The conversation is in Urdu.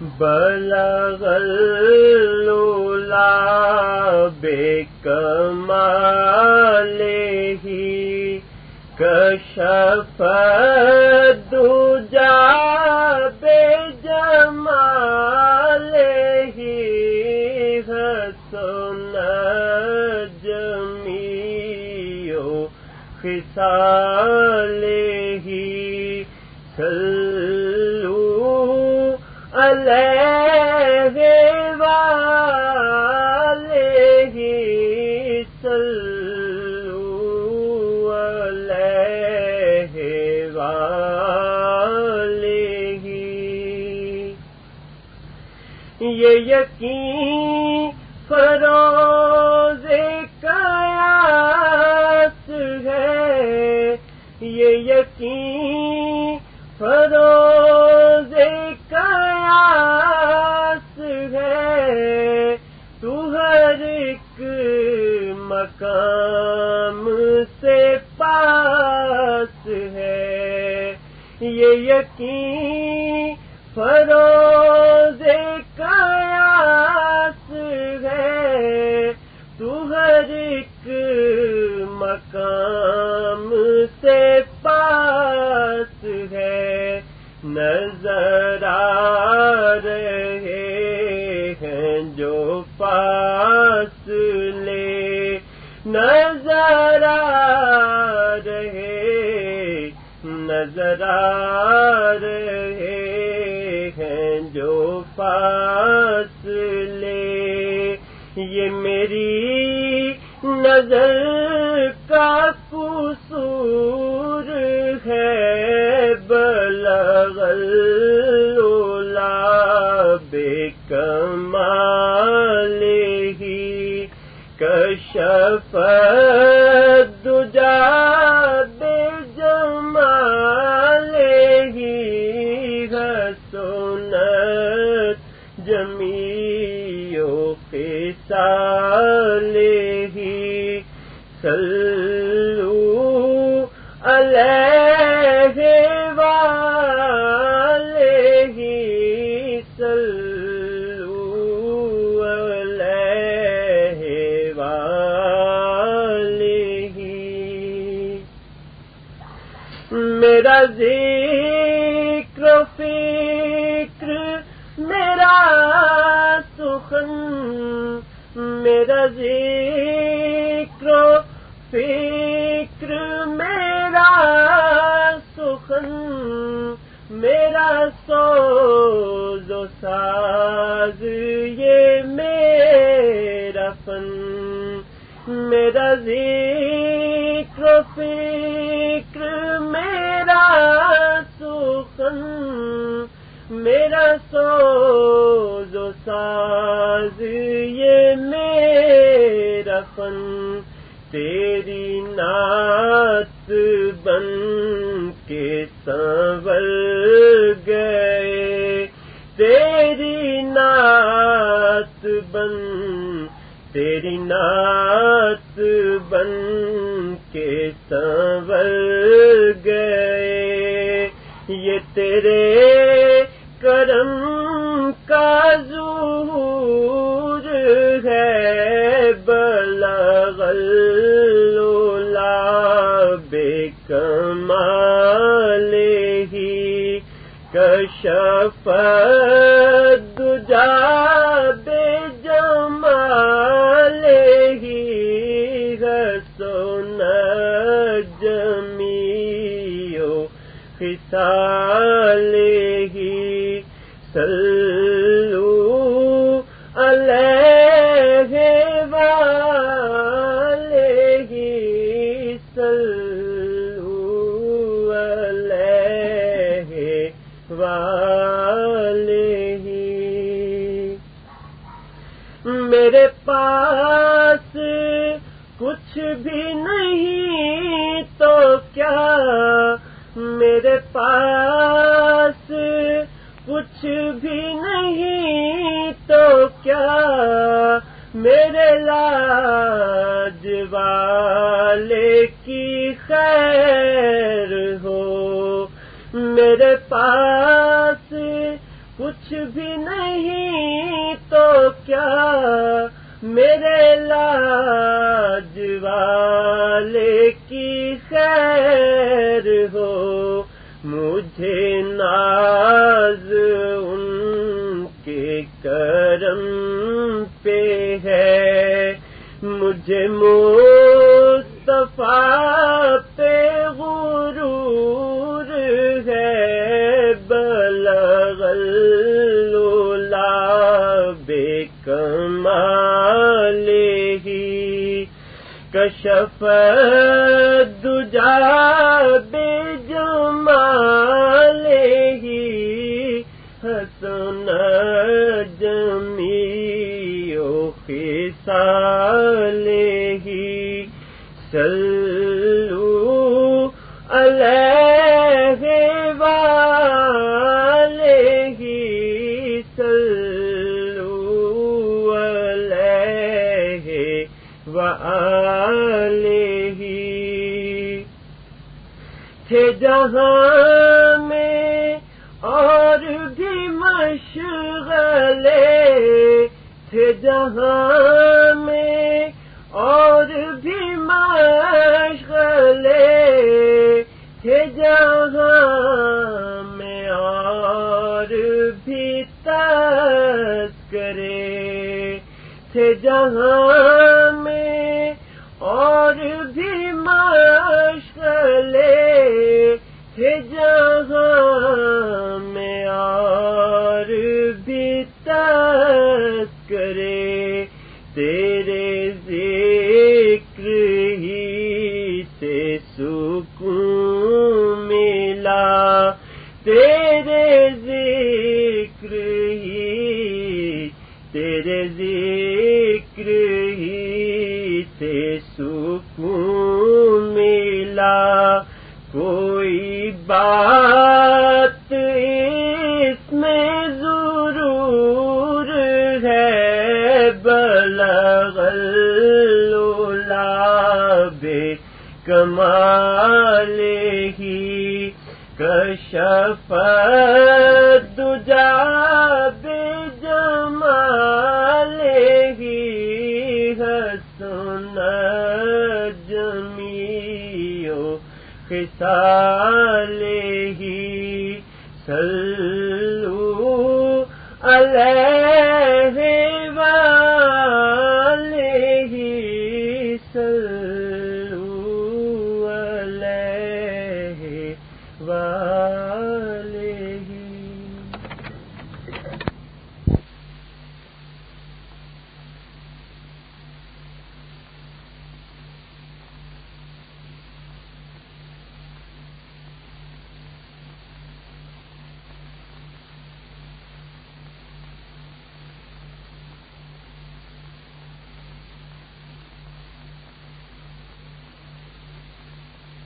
بلغ اللولا بكماله كشف الدجى بجماله حسن جميع خصاله یہ یقین فروز قیاس ہے یہ یقین فروز پاس ہے۔ تو ہر ایک مقام سے پاس ہے۔ یہ یقین فروز جو پاس لے نظر آ رہے، نظر آ رہے ہیں جو پاس لے یہ میری نظر کا قصور ہے، بلغ اللولا بکمالہ کشف دجا الدجى بجماله حسنت جميع خصاله صلوا عليه میرا ذکر فکر، میرا سخن، میرا ذکر فکر، میرا سخن، میرا سوز و ساز، یہ میرا فن، میرا ذکر فکر۔ سخن میرا سوز و ساز، یہ میرا فن، تیری نعت بن کے سنور گئے۔ تیری نعت بن، تیری نعت بن کے سنور گئے۔ یہ تیرے کرم کا ظہور ہے بلغلولا بے کمال ہی کشف خصاله صلوا عليه وآله سلو علیہ وآله پاس، کچھ بھی نہیں تو کیا؟ میرے لاج والے کی خیر ہو۔ میرے پاس کچھ بھی نہیں تو کیا؟ میرے لاج والے کی خیر ہو۔ مجھے ناز، ان کے کرم پہ ہے۔ مجھے مصطفیٰ پہ غرور ہے۔ بلغل بے کمال ہی۔ کشف دجا جمی خسال ہی سلو علیہ والہ سلو علیہ تھے جہاں مشغلے تھے جہاں میں، اور بھی مشغلے تھے جہاں میں، اور بھی تذکرے تھے جہاں میں، اور بھی مشغلے جہاں میں اور بھی تذکرے تیرے ذکر ہی سے سکون ملا۔ تیرے ذکر ہی، تیرے ذکر ہی سے سکون بات اس میں ضرور ہے، بلغ بے کمال ہی، کشف دجا بے جمال ہی، حسن جمیو خسال ہی سل